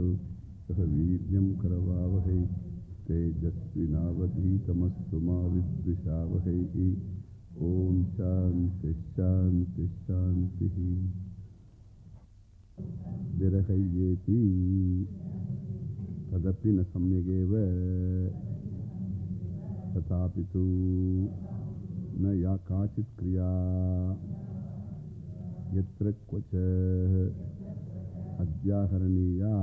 Sahu Sahavidyam Karavavahe Tejasvinavadhitamastuma Vidvishavahai Om Shanti Shanti Shanti Virahayeti Tadapina Samyageva Tatapitu न या काचित् क्रिया यत्र Kavach adhyakaraniya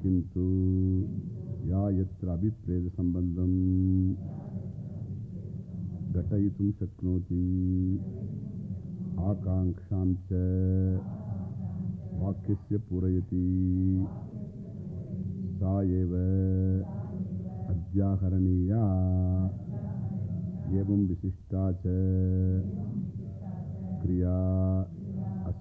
kintu ya yatra abhipreda sambandham gatayitum shaknoti akangshamcha vakisya purayati sa eva adhyakaraniya एवं विशिष्टा च क्रिया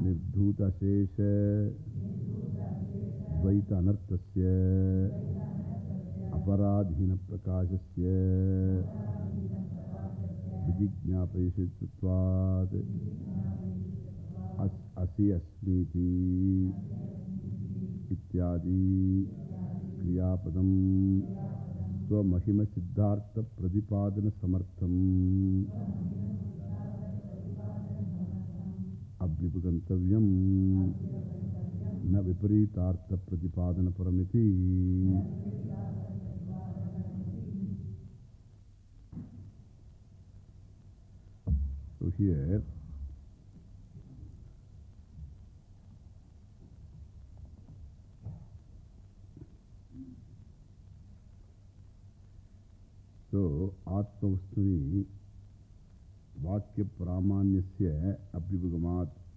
निर्धतशेष। द्वैतनर्थ अपराधीन प्रकाश से विजिज्ञापयशित्वाद असी अस्मी इत्यादि। क्रियापदम। सिद्धार्थ प्रतिपादन समर्थम Here So Atmavastuni Vakya Pramanyasya Abhivagamat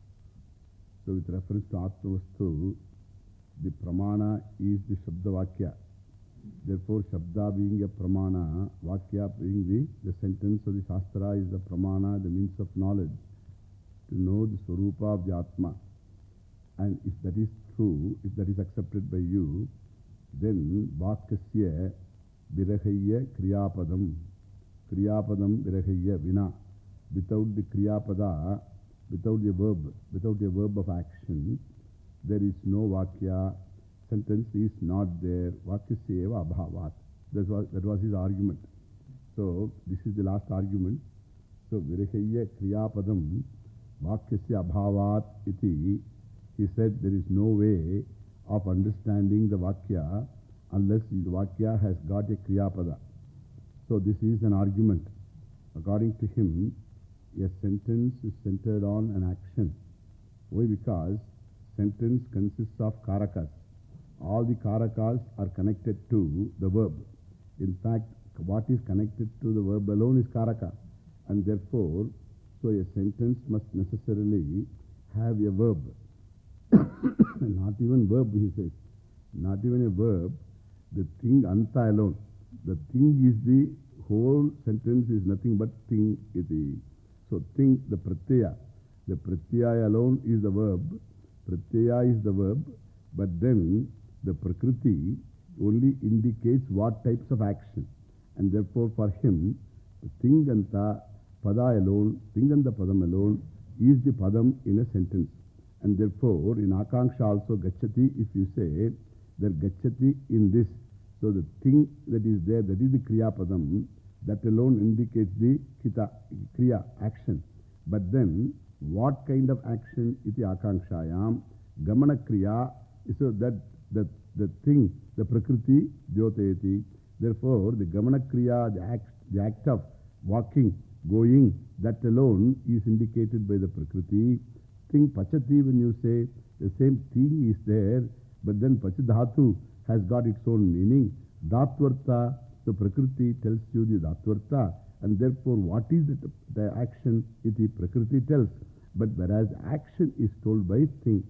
So with reference to Atmavastu the Pramana is the Shabda Vakya Therefore, Shabda being a Pramana, Vakya being the, the sentence of the Shastra is the Pramana, the means of knowledge, to know the Swarupa of the Atma. And if that is true, if that is accepted by you, then Vakkasya Virahaya Kriyapadam, Kriyapadam Virahaya Vina. Without the Kriyapada, without the verb, without a verb of action, there is no Vakya sentence is not there. Vakyasya eva abhavat. That was, that was his argument. So, this is the last argument. So, virahaya kriyapadam vakyasya abhavat iti. He said there is no way of understanding the vakya unless the vakya has got a kriyapada. So, this is an argument. According to him, a sentence is centered on an action. Why? Because sentence consists of karakas all the karakas are connected to the verb. In fact, what is connected to the verb alone is karaka. And therefore, so a sentence must necessarily have a verb. Not even verb, he says. Not even a verb. The thing anta alone. The thing is the whole sentence is nothing but thing. Iti. So, think the pratyaya. The pratyaya alone is the verb. Pratyaya is the verb. But then the Prakriti only indicates what types of action. And therefore, for him, the Tinganta Pada alone, Tinganta Padam alone is the Padam in a sentence. And therefore, in Akanksha also Gachati, if you say that Gachati in this, so the thing that is there, that is the Kriya Padam, that alone indicates the Kita, Kriya, action. But then, what kind of action iti Akankshayam? Gamana Kriya, so that the, the thing, the Prakriti, Jyotayati. Therefore, the Gamana Kriya, the act, the act of walking, going, that alone is indicated by the Prakriti. Thing Pachati, when you say the same thing is there, but then Pachadhatu has got its own meaning. Dhatvarta, the Prakriti tells you the Dhatvarta, and therefore what is the, the action? Iti Prakriti tells. But whereas action is told by thing,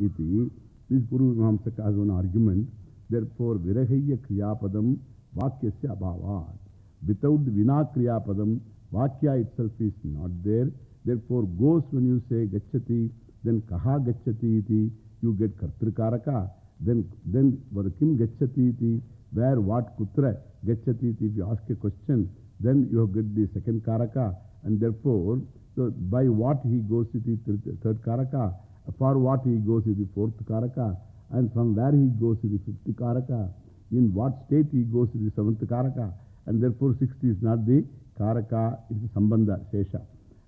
iti, This Puru Vimamsaka has one argument. Therefore, Virahaya Kriyapadam Vakyasya Abhavat. Without Vina Kriyapadam, Vakya itself is not there. Therefore, goes when you say Gachati, then Kaha Gachati iti, you get Kartrikaraka. Then, then Kim Gachati iti, where, what, Kutra Gachati iti. If you ask a question, then you get the second Karaka. And therefore, so by what he goes to the third Karaka. For what he goes to the fourth Karaka. And from where he goes to the fifth Karaka. In what state he goes to the seventh Karaka. And therefore, sixth is not the Karaka, it is Sambandha, Shesha.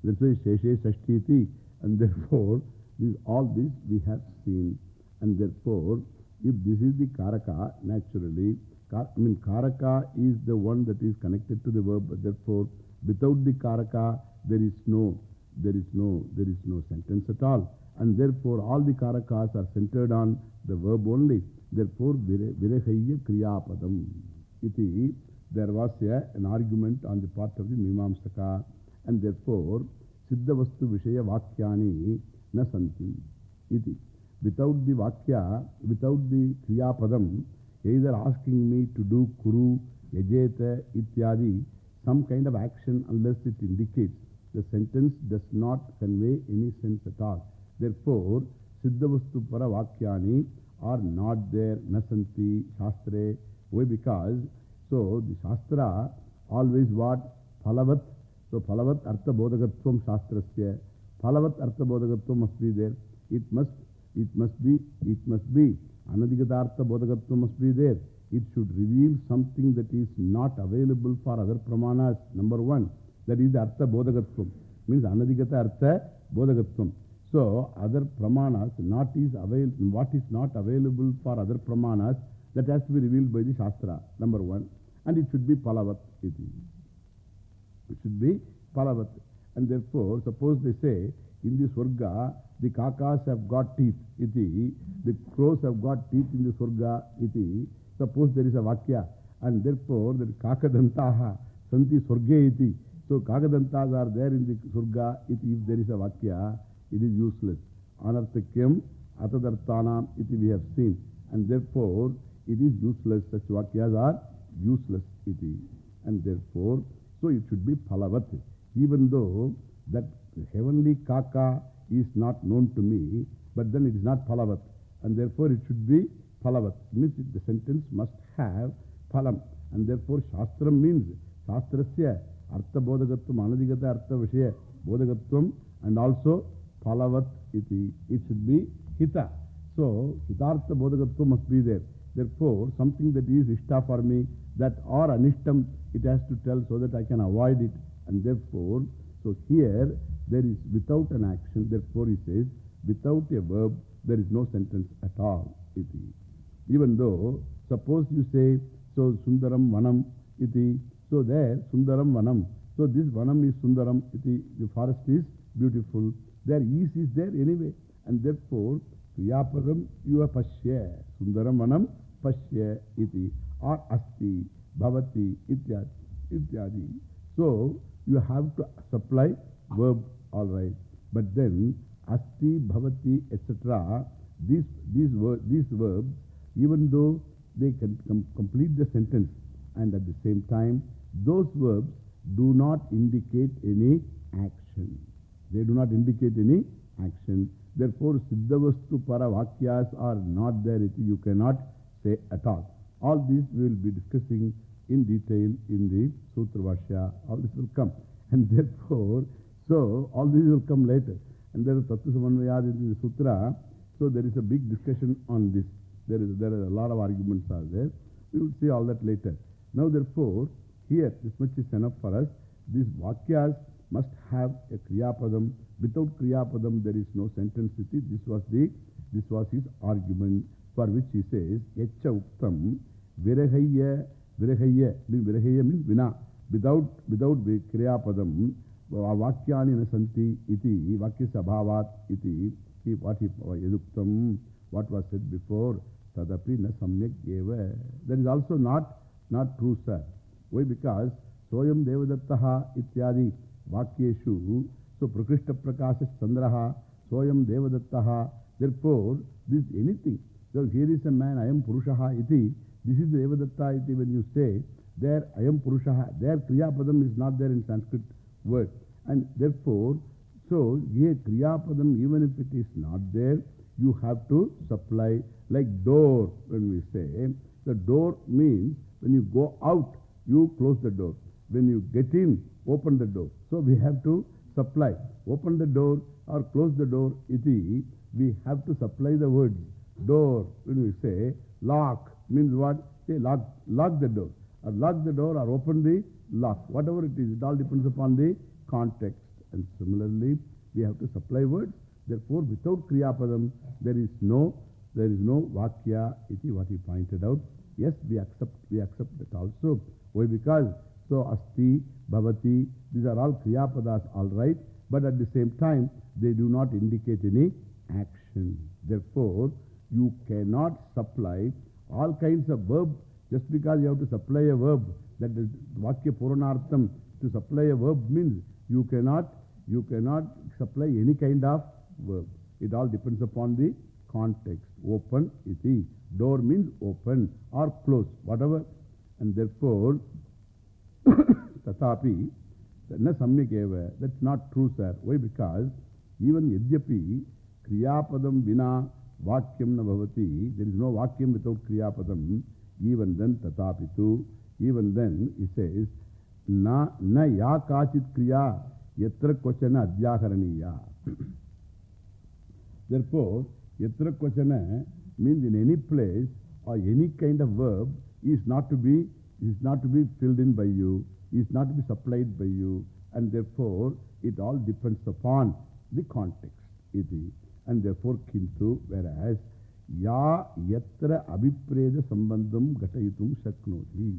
That's why Sheshe Sashtiti. And therefore, this, all this we have seen. And therefore, if this is the Karaka, naturally, kar I mean, Karaka is the one that is connected to the verb. Therefore, without the Karaka, there is no, there is no, there is no sentence at all. And therefore, all the Karakas are centered on the verb only. Therefore, Virahaya Kriyapadam. Iti, there was a, an argument on the part of the Mimamsaka. And therefore, Siddhavastu Vishaya Vakyani na santi. Iti. Without the Vakya, without the Kriyapadam, either asking me to do Kuru, Yajeta, Ityadi, some kind of action unless it indicates the sentence does not convey any sense at all. Therefore, Siddhavastu Para Vakyani are not there, Nasanti, Shastre. Why? Because, so the Shastra always what? Phalavat. So, Phalavat Artha Bodhagatvam Shastrasya. Phalavat Artha Bodhagatvam must be there. It must, it must be, it must be. Anadigatartha Bodhagatvam must be there. It should reveal something that is not available for other pramanas. Number one, that is Artha Bodhagatvam. Means Anadigata Artha Bodhagatvam. So, other pramanas, not is avail what is not available for other pramanas, that has to be revealed by the Shastra, number one. And it should be Palavat. It should be Palavat. And therefore, suppose they say, in the Swarga, the kakas have got teeth, iti, the crows have got teeth in the Swarga, iti. Suppose there is a Vakya, and therefore, the Kakadantaha, Santi Swarge, iti. So, Kakadantas are there in the Surga. If, if there is a Vakya, it is useless. Anarthakyam, Atadartanam, iti we have seen. And therefore, it is useless. Such Vakyas are useless, iti. And therefore, so it should be Phalavat. Even though that heavenly Kaka is not known to me, but then it is not palavat. And therefore, it should be Phalavat. Means the sentence must have palam. And therefore, Shastram means Shastrasya. Artha Bodhagatvam, Anadigata Artha Vishaya Bodhagatvam, and also palavat iti. It should be Hita. So, Hitartha Bodhagatvam must be there. Therefore, something that is Ishta for me, that or Anishtam, it has to tell so that I can avoid it. And therefore, so here, there is without an action, therefore he says, without a verb, there is no sentence at all. Iti. Even though, suppose you say, so Sundaram Vanam iti, so there, Sundaram Vanam. So this Vanam is Sundaram, iti, the forest is beautiful. There is is there anyway. And therefore, Kriyapadam, you are Pashya. Sundaram Vanam, Pashya, iti, or Asti, Bhavati, ityadi. ityadi. So, you have to supply verb, all right. But then, Asti, Bhavati, etc., these, these, ver these verbs, even though they can com complete the sentence, and at the same time, those verbs do not indicate any action. They do not indicate any action. Therefore, Siddhavastu Paravakyas are not there. You cannot say at all. All these we will be discussing in detail in the Sutra Bhashya. All this will come. And therefore, so all these will come later. And there is Tattva in the Sutra. So there is a big discussion on this. There is there are a lot of arguments are there. We will see all that later. Now, therefore, here, this much is enough for us. These Vakyas must have a Kriyapadam. Without Kriyapadam, there is no sentence with it. This was, the, this was his argument for which he says, Yacha Uktam Virahaya, Virahaya, means Virahaya means Vina. Without, without Kriyapadam, Sir. Why? Because Soyam Devadattaha ityadi Vakyeshu. So Prakrishta Prakasha Chandraha, Soyam Devadattaha. Therefore, this anything. So here is a man, I am Purushaha iti. This is Devadatta iti when you say, there I am Purushaha. There Kriyapadam is not there in Sanskrit word. And therefore, so here Kriyapadam, even if it is not there, you have to supply like door when we say. The door means when you go out, you close the door. When you get in, open the door. So we have to supply. Open the door or close the door, iti, we have to supply the words. Door, when we say lock, means what? Say lock, lock the door. Or lock the door or open the lock. Whatever it is, it all depends upon the context. And similarly, we have to supply words. Therefore, without Kriyapadam, there is no, there is no Vakya, iti what he pointed out. Yes, we accept, we accept that also. Why? Because, so Asti, Bhavati, these are all Kriyapadas, all right. But at the same time, they do not indicate any action. Therefore, you cannot supply all kinds of verb just because you have to supply a verb. That is Vakya Puranartham. To supply a verb means you cannot, you cannot supply any kind of verb. It all depends upon the context. Open iti. Door means open or close, whatever. And therefore, tatapi, na samyakeva. That's not true, sir. Why? Because even yadyapi, kriyapadam vina vakyam na bhavati, there is no vakyam without kriyapadam. Even then, tatapitu, even then, he says, na, na ya kachit kriya, yatra kochana adhyakaraniya. Therefore, yatra kochana means in any place or any kind of verb is not to be, is not to be filled in by you, is not to be supplied by you, and therefore it all depends upon the context. Iti. And therefore, kintu, whereas, ya yatra abhipreda sambandham gatayitum shaknoti.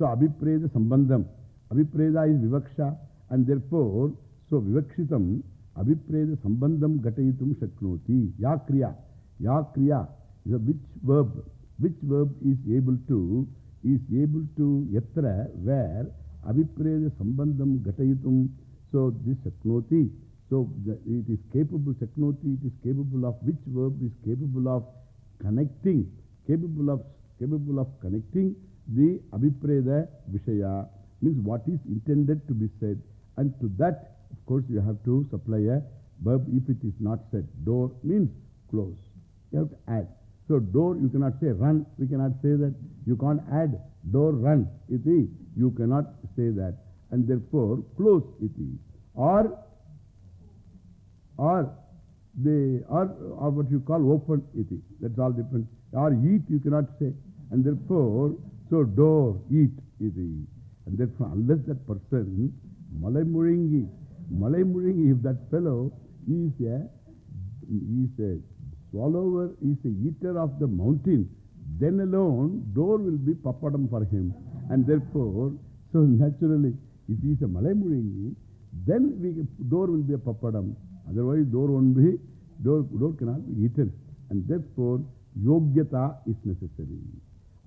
So, abhipreda sambandham. Abhipreda is vivaksha, and therefore, so vivakshitam abhipreda sambandham gatayitum shaknoti. Ya kriya. Ya kriya is a which verb. Which verb is able to, is able to yatra, where abhipreda sambandham gatayitum. So, this shaknoti. So, the, it is capable, shaknoti, it is capable of, which verb is capable of connecting, capable of, capable of connecting the abhipreda vishaya, means what is intended to be said. And to that, of course, you have to supply a verb if it is not said. Door means close. You have to add. So, door, you cannot say run. We cannot say that. You can't add door run. Iti. You cannot say that. And therefore, close iti. Or or the or, or what you call open iti. That's all different. Or eat you cannot say. And therefore, so door, eat iti. And therefore, unless that person, Malay Muringi, Malay Muringi, if that fellow is a, is a swallower, is a eater of the mountain, then alone door will be papadam for him. And therefore, so naturally, if he is a Malay Muringi, then we, door will be a papadam. Otherwise, door won't be, door, door cannot be eaten. And therefore, yogyata is necessary.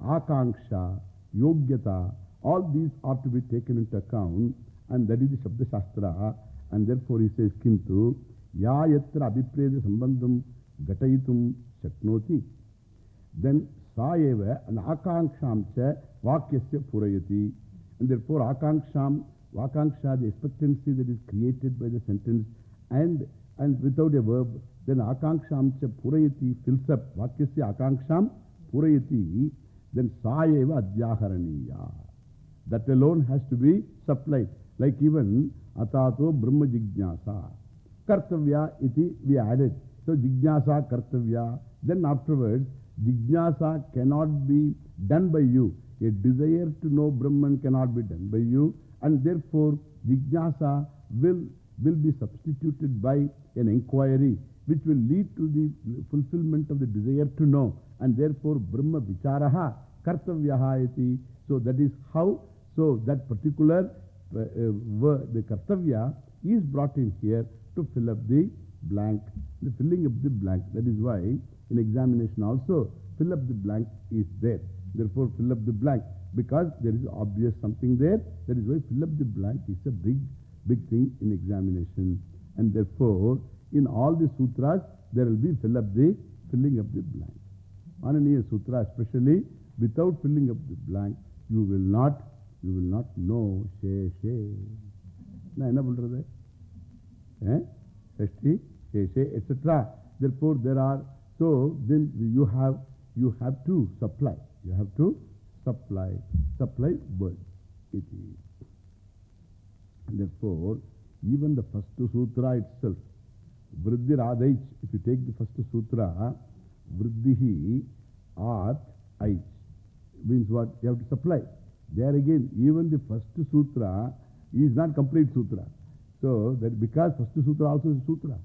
Akanksha, yogyata, all these are to be taken into account. And that is the Shabda Shastra. And therefore, he says, Kintu, ya yatra abhipreda sambandham gatayitum shaknoti. Then, sa eva, and akanksham cha vakyasya purayati. And therefore, akankszam, vakanksha, the expectancy that is created by the sentence, and, and without a verb, then akanksham cha purayati fills up. Vakyasya akanksham purayati, then sa eva adhyaharaniya. That alone has to be supplied. Like even atato brahma jignasa. Kartavya iti we added. So jignasa kartavya. Then afterwards, jignasa cannot be done by you. A desire to know Brahman cannot be done by you. And therefore, jignasa will, will be substituted by an inquiry which will lead to the fulfillment of the desire to know. And therefore, Brahma vicharaha kartavyaha. So that is how, so that particular uh, uh, the kartavya is brought in here to fill up the blank, the filling up the blank. That is why in examination also fill up the blank is there. Therefore, fill up the blank because there is obvious something there. That is why fill up the blank is a big, big thing in examination. And therefore, in all the sutras, there will be fill up the, filling up the blank. Ananiya Sutra, especially without filling up the blank, you will not, you will not know she, she. Na enna பண்றது? Eh? Shashti, she, she, etc. Therefore, there are, so then you have, you have to supply. You have to supply, supply word. Iti. Therefore, even the first sutra itself, Vriddhi Radhaich, if you take the first sutra, Vriddhihi At Aich, means what? You have to supply. There again, even the first sutra is not complete sutra. So, that because first sutra also is sutra.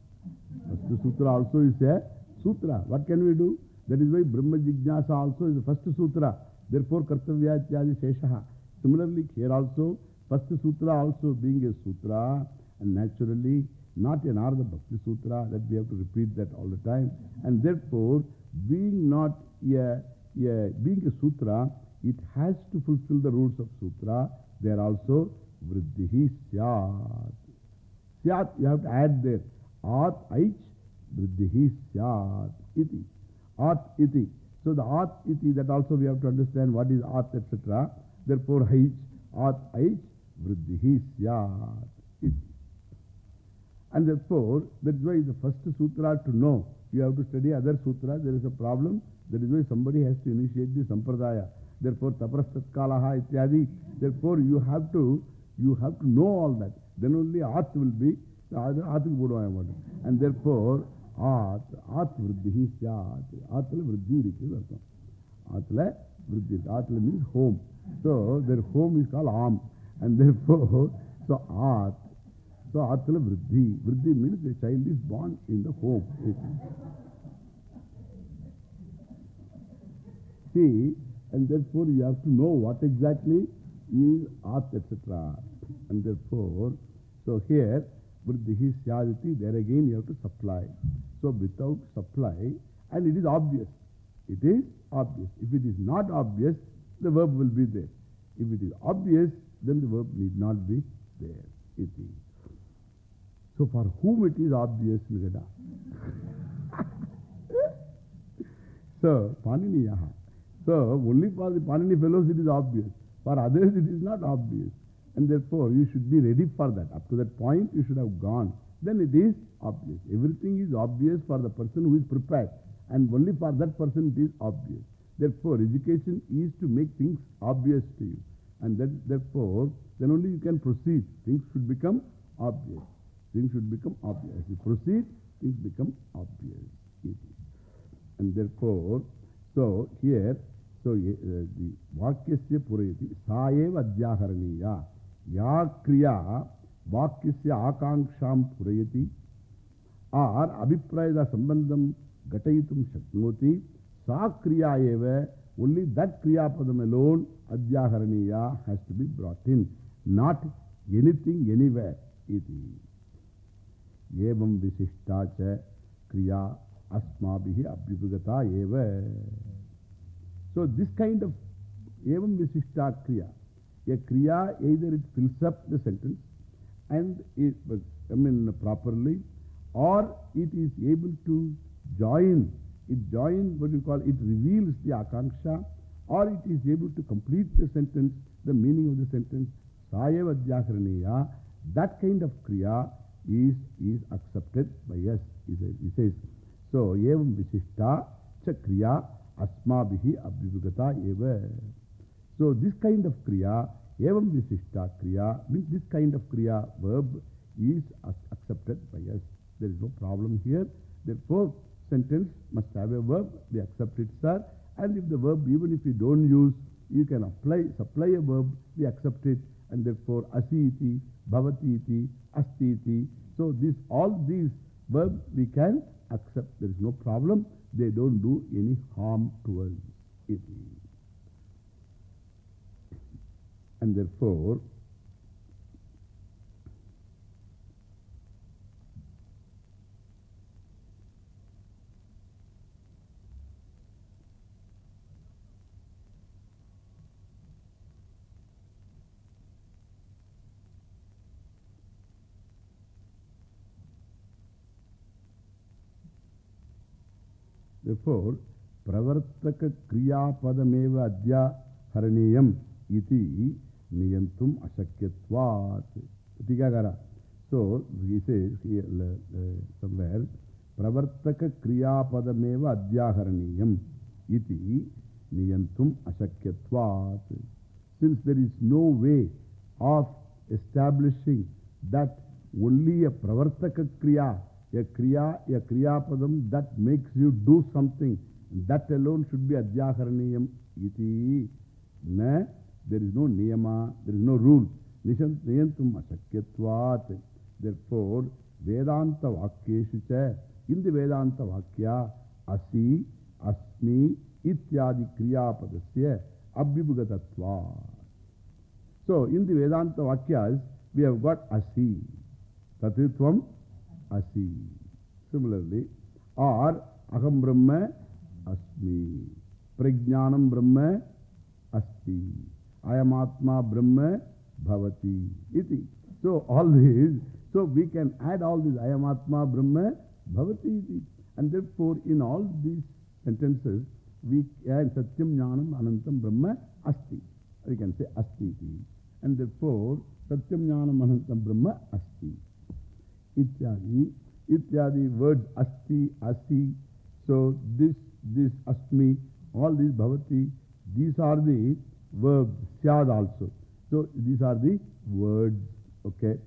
First sutra also is a sutra. What can we do? That is why Brahma Jignasa also is the first sutra. Therefore, Kartavya Ityadi Sheshaha. Similarly, here also, first sutra also being a sutra, and naturally, not an Artha Bhakti Sutra, that we have to repeat that all the time. And therefore, being not a, a, being a sutra, it has to fulfill the rules of sutra. There also, Vriddhihi Syat. Syat, you have to add there. At Aich, Vriddhihi Syat. Iti. At Iti. So the At Iti, that also we have to understand what is At, etc. Therefore, Aich, At Aich, Vriddhihi Syat. And therefore, that is why the first sutra to know, you have to study other sutras, there is a problem. That is why somebody has to initiate the sampradaya. Therefore, taprastatkalaha ityadi. Therefore, you have to, you have to know all that. Then only at will be, and therefore, at, at vriddhi syat. Atla vriddhi irikku. Atla vriddhi. Atla means home. So, their home is called am. And therefore, so at. So, Atala Vriddhi. Vriddhi means the child is born in the home. See, and therefore you have to know what exactly is At, etc. And therefore, so here, Vriddhi Syaditi, there again you have to supply. So, without supply, and it is obvious. It is obvious. If it is not obvious, the verb will be there. If it is obvious, then the verb need not be there. Is. So for whom it is obvious, Vigada. so, Paniniyaha. So, only for the Panini fellows it is obvious. For others it is not obvious. And therefore, you should be ready for that. Up to that point, you should have gone. Then it is obvious. Everything is obvious for the person who is prepared. And only for that person it is obvious. Therefore, education is to make things obvious to you. And that, therefore, then only you can proceed. Things should become obvious. Things should become obvious. You proceed, things become obvious. And therefore, so here, so uh, the Vakyasya Purayati, Saeva Adhyaharaniya, Ya Kriya, Vakyasya Akanksham Purayati, or Abhiprayada Sambandham Gatayitum Shaknoti, Sa Kriya Eva, only that Kriya Padam alone, Adhyaharaniya, has to be brought in, not anything anywhere. Iti. Evam Visishtacha Kriya Asmabhihi Abhyupagata Eva. So this kind of Evam Visishta Kriya, a Kriya either it fills up the sentence and it, I mean properly, or it is able to join, it join what you call, it reveals the Akanksha, or it is able to complete the sentence, the meaning of the sentence, Sayeva that kind of Kriya is, is accepted by us. He says, so, evam visishta cha kriya asmabhihi abhivagata eva. So, this kind of kriya, evam visishta kriya, means this kind of kriya verb is accepted by us. There is no problem here. Therefore, sentence must have a verb. We accept it, sir. And if the verb, even if you don't use, you can apply, supply a verb, we accept it. And therefore, asiti, bhavati iti. So, this, all these verbs we can accept. There is no problem. They don't do any harm to us. And therefore, Therefore, pravartaka kriyapadameva adya haraniyam iti niyantum ashakyatvat. Tikagara. So, he says here uh, somewhere, pravartaka kriyapadameva adya haraniyam iti niyantum ashakyatvat. Since there is no way of establishing that only a pravartaka kriya, a kriya, a kriyapadam that makes you do something, that alone should be adhyaharaniyam iti. Na, there is no niyama, there is no rule. Niyantum ashakyatvat. Therefore, Vedanta Vakyeshu cha, in the Vedanta Vakya, Asi, Asmi, Ityadi Kriyapadasya, Abhibhugatatva. So, in the Vedanta Vakyas, we have got Asi, Tatitvam, Asi. Similarly, or Aham Brahma, Asmi, Prajnanam Brahma, Asti, Ayamatma Brahma, Bhavati, iti. So, all these, so we can add all these Ayamatma Brahma, Bhavati, iti. And therefore, in all these sentences, we add Satyam Jnanam Anantam Brahma, Asti. We can say Asti, iti. And therefore, Satyam Jnanam Anantam Brahma, Asti. Ityadi, Ityadi words Asti, Asi. So, this, this Asmi, all these Bhavati, these are the verbs, Syad also. So, these are the words, okay.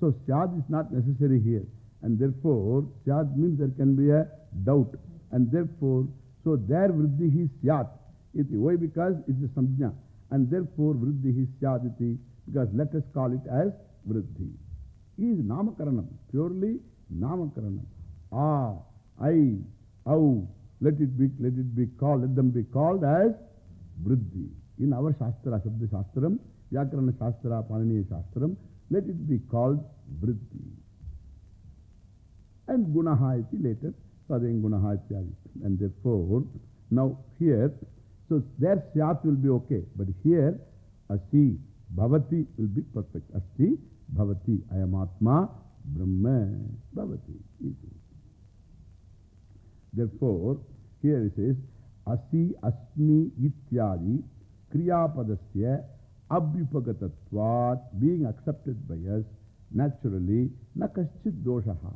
So, Syad is not necessary here. And therefore, Syad means there can be a doubt. And therefore, so there Vriddhi is Syat. Iti. Why? Because it's a Samjna. And therefore, Vriddhi is Syat iti. Because let us call it as Vriddhi. Is Namakaranam. Purely Namakaranam. Ah, I, Au. Let it be, let it be called, let them be called as Vriddhi. In our Shastra, Shabda Shastram, Vyakarana Shastra, Paniniya Shastram, let it be called Vriddhi. And Gunaha iti later, Sadeng Gunaha ityadi. And therefore, now here, so there Syat will be okay. But here, Asi, Bhavati will be perfect. Asti, Bhavati. I am Atma, Brahma, Bhavati. Therefore, here it says, Asi, Asmi, Ityadi, Kriyapadasya, Abhipagatatvat, being accepted by us, naturally, Nakaschit doshaha.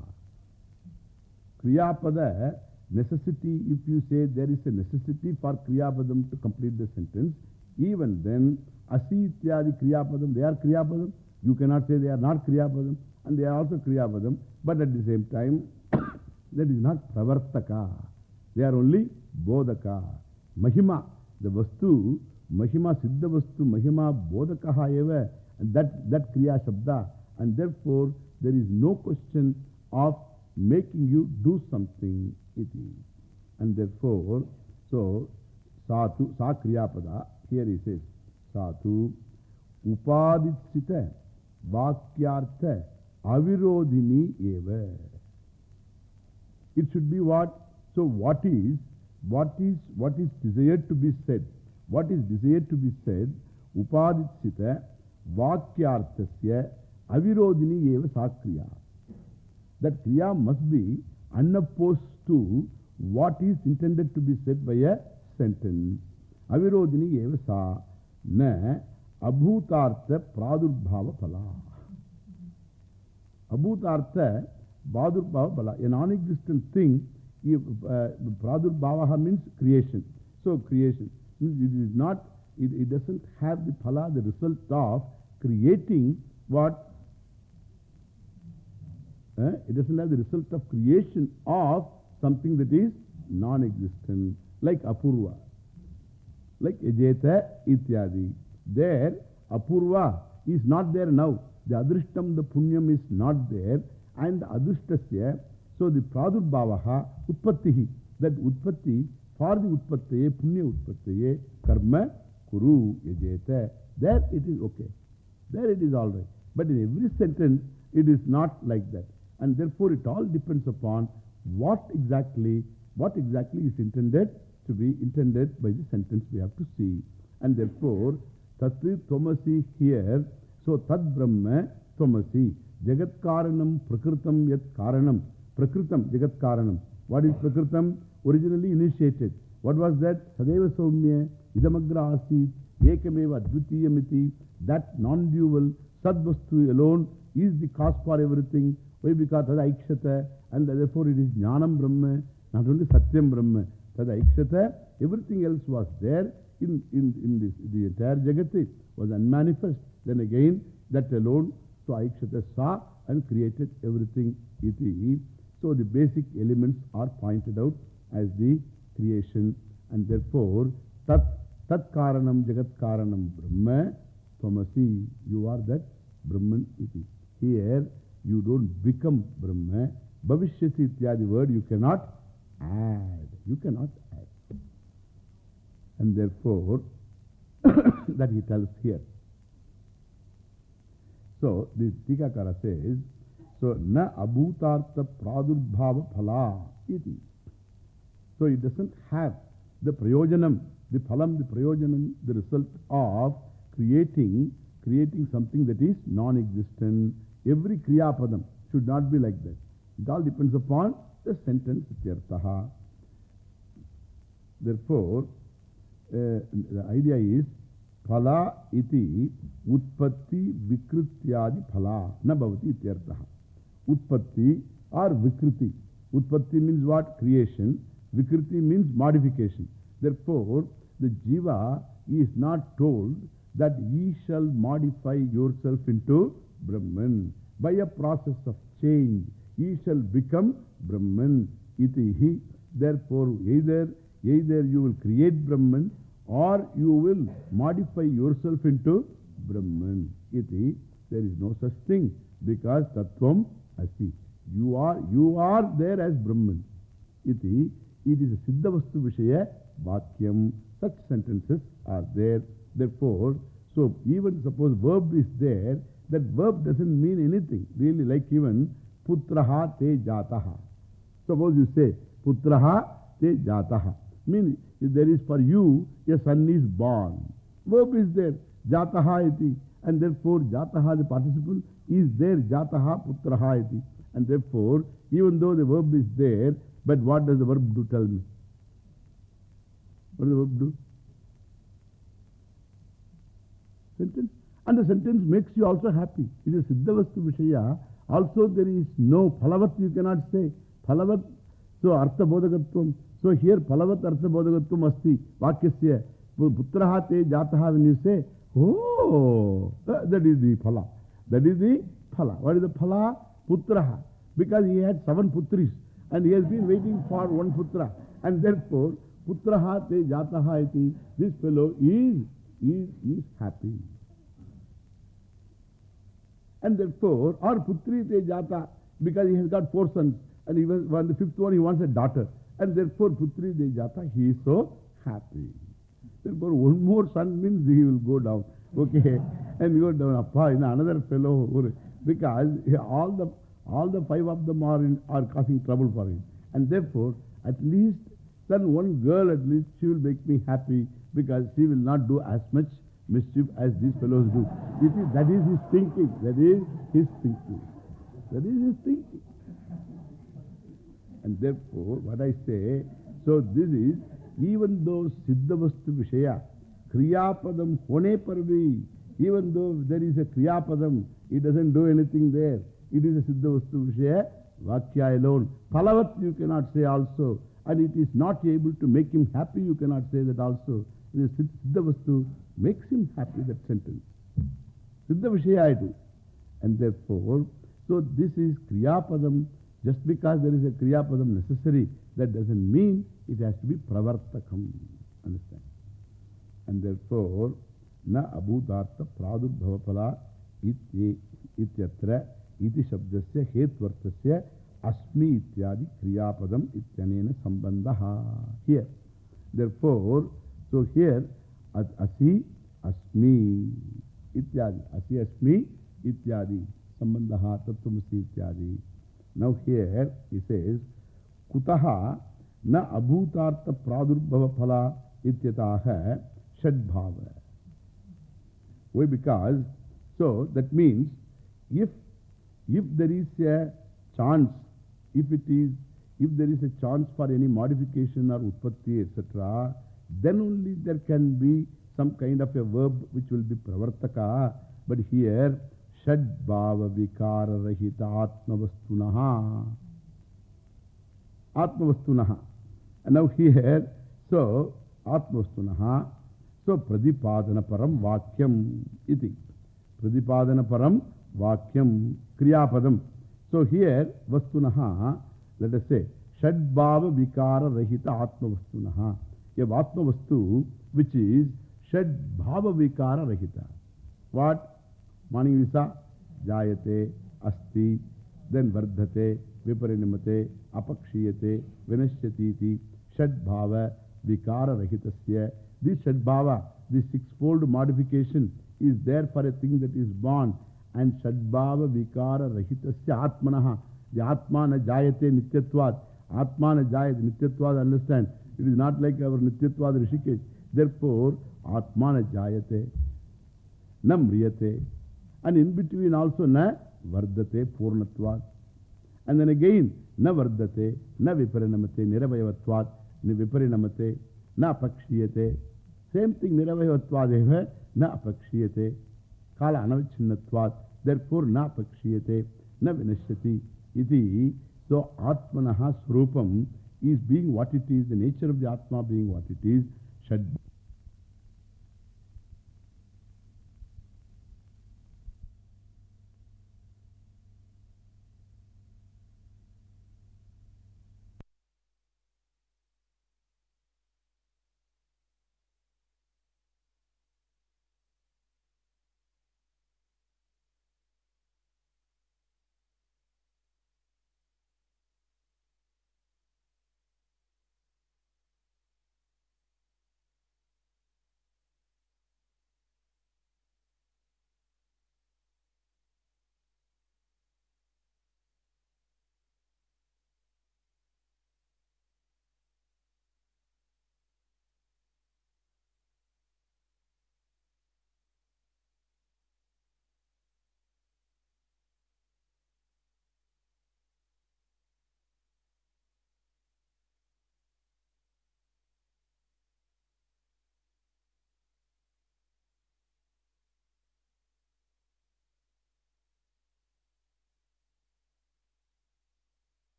Kriyapada, necessity, if you say there is a necessity for Kriyapadam to complete the sentence, even then, Asi Ityadi Kriyapadam, they are Kriyapadam. You cannot say they are not Kriyapadam, and they are also Kriyapadam, but at the same time, that is not Pravartaka. They are only Bodhaka. Mahima, the Vastu, Mahima Siddha Vastu, Mahima Bodhakaha eva, and that, that Kriya Shabda, and therefore there is no question of making you do something. Iti. And therefore, so, Satu, Sa Kriyapada, here he says, Satu, Upaditsita, Vakyartha, Avirodhini eva. It should be what? So, what is, what is, what is desired to be said? What is desired to be said? Upaditsita, Vakyarthasya, Avirodhini eva Sakriya. That Kriya must be unopposed to what is intended to be said by a sentence. Avirodhini eva sa na अभूतार्थ प्रादुर्भाव फला अभूतार्थ प्रादुर्भाव फला a non existent thing प्रादुर्भाव means creation so creation mean it is not it it doesn't have the फला the result of creating what it doesn't have the result of creation of something that is non existent like Apoorva like अजेत इत्यादि There, Apurva is not there now. The Adrishtam, the Punyam is not there, and Adrishtasya, so the Pradurbhavaha, Utpattihi, that Utpatti, for the Utpattaye, Punya Utpattaye, Karma, Kuru, Ejeta, there it is okay. There it is all right. But in every sentence, it is not like that. And therefore, it all depends upon what exactly, what exactly is intended to be intended by the sentence we have to see. And therefore, Tatu Tomasi here, so Tad Brahma Tomasi, Jagat Karanam Prakritam Yat Karanam, Prakritam Jagat Karanam. What is Prakritam? originally initiated. What was that? Sadeva Soumya, Idamagra Asit, Ekameva Dvitiyamiti, that non-dual Sadvastu alone is the cause for everything. Why? Because Tada Ikshata, and therefore it is Jnanam Brahma, not only Satyam Brahma. Tada Ikshata, everything else was there in, in, in this, the entire Jagati was unmanifest. Then again, that alone, so Aikshata saw and created everything iti. So the basic elements are pointed out as the creation and therefore tat, tat karanam jagat karanam brahma tvamasi. You are that Brahman iti. Here you don't become Brahma. Bhavishyasi ityadi word you cannot add. You cannot add. And therefore, that he tells here. So, this Tikakara says, so, na abhutartha pradurbhava phala iti. So, it doesn't have the prayojanam, the phalam, the prayojanam, the result of creating, creating something that is non-existent. Every kriyapadam should not be like that. It all depends upon the sentence ityartaha. Therefore, the idea is Phala iti utpatti vikrityadi phala na bhavati ityartaha. Utpatti or vikriti. Utpatti means what? Creation. Vikriti means modification. Therefore, the jiva is not told that ye shall modify yourself into Brahman. By a process of change, ye shall become Brahman. Iti hi. Therefore, either, either you will create Brahman or you will modify yourself into Brahman. Iti. There is no such thing because Tattvam Asi. You are, you are there as Brahman. Iti. It is a Siddhavastu Vishaya Vakyam. Such sentences are there. Therefore, so even suppose verb is there, that verb doesn't mean anything. Really, like even Putraha te jataha. Suppose you say Putraha te jataha. Mean there is for you a son is born. Verb is there. Jataha iti. And therefore jataha the participle is there. Jataha putraha iti. And therefore, even though the verb is there, but what does the verb do? Tell me. What does the verb do? Sentence. And the sentence makes you also happy. It is Siddhavastu Vishaya. Also, there is no Phalavat you cannot say. Phalavat. So, Artha Bodhagatvam. So, here Phalavat Artha Bodhagatvam asti. Vakyasya. Putraha te jataha. When you say, oh, that is the Phala. That is the Phala. What is the Phala? Putraha. Because he had seven Putris. And he has been waiting for one Putra. And therefore, Putraha te jataha iti. This fellow is, is, is happy. And therefore, or Putri te jata, because he has got four sons, and he was, on the fifth one he wants a daughter. And therefore, Putri te jata, he is so happy. Therefore, one more son means he will go down. Okay. And go down, appa, in another fellow, because all the, all the five of them are, in, are causing trouble for him. And therefore, at least, then one girl at least, she will make me happy because she will not do as much mischief as these fellows do. You see, that is his thinking. That is his thinking. That is his thinking. And therefore, what I say, so this is, even though Siddhavastu Vishaya, Kriyapadam Hone Parvi, even though there is a Kriyapadam, it doesn't do anything there. It is a Siddhavastu Vishaya, Vakya alone. Palavat you cannot say also. And it is not able to make him happy, you cannot say that also. The Siddhavastu makes him happy, that sentence. Siddha Vishaya it is. And therefore, so this is Kriyapadam. Just because there is a Kriyapadam necessary, that doesn't mean it has to be Pravartakam. Understand? And therefore, na abhutartha pradurbhavapala ityatra iti shabdasya hetvartasya asmi ityadi kriyapadam ityanena sambandaha. Here. Therefore, so here, at asi asmi ityadi. Asi asmi ityadi. Sambandaha tattvamasi ityadi. Now here he says, Kutaha na abhutartha pradurbhava phala ityataha shadbhava. Why? Because, so that means if, if there is a chance, if it is, if there is a chance for any modification or utpatti, etc., then only there can be some kind of a verb which will be pravartaka. But here, Pradipadana Param Vakyam Kriyapadam. So here, Vastunaha, let us say, Shadbhava Vikara Rahita Atma Vastunaha. A Atma Vastu which is Shadbhava Vikara Rahita. What? Shadbhava Vikara Rahitasya. This Shadbhava, this sixfold modification is there for a thing that is born. And Shadbhava Vikara Rahitasya Atmanaha. The Atma na Jayate Nityatvad. Atma na Jayate Nityatvad, understand? It is not like our Nityatvad Rishikesh. Therefore, Atma na Jayate, na Mriyate. And in between also na Vardate Purnatvad. And then again, na Vardate, na Viparinamate, Niravayavatvad, na Viparinamate, na Apakshiyate. Same thing, Niravayavatvad na Apakshiyate. Kala Anavichinatvad. Therefore, na Apakshiyate, na Vinashyati. Iti. So, Atmanaha Srupam is being what it is, the nature of the Atma being what it is. Shad